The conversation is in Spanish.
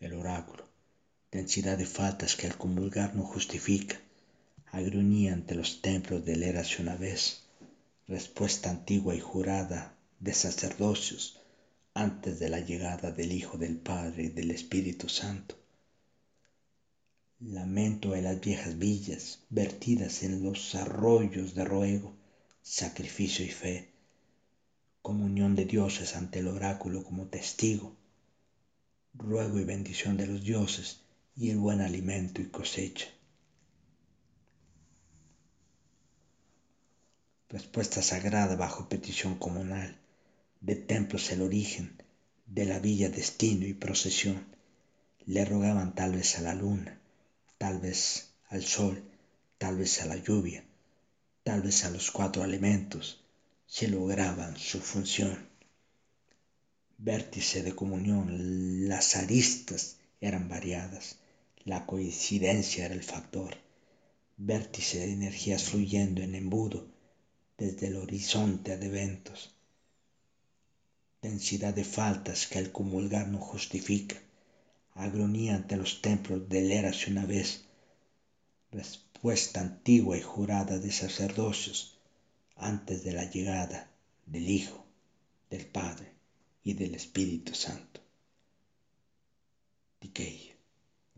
el oráculo, densidad de faltas que al comulgar no justifica, agronía ante los templos del érase una vez, respuesta antigua y jurada de sacerdocios antes de la llegada del Hijo del Padre y del Espíritu Santo. Lamento de las viejas villas vertidas en los arroyos de ruego, sacrificio y fe, comunión de dioses ante el oráculo como testigo, ruego y bendición de los dioses y el buen alimento y cosecha. Respuesta sagrada bajo petición comunal, de templos el origen, de la villa destino y procesión. Le rogaban tal vez a la luna, tal vez al sol, tal vez a la lluvia, tal vez a los cuatro elementos, si lograban su función. Vértice de comunión, las aristas eran variadas, la coincidencia era el factor. Vértice de energías fluyendo en embudo desde el horizonte de eventos. Densidad de faltas que al comulgar no justifica. Agronía ante los templos del érase una vez. Respuesta antigua y jurada de sacerdocios antes de la llegada del Hijo, del Padre y del Espíritu Santo.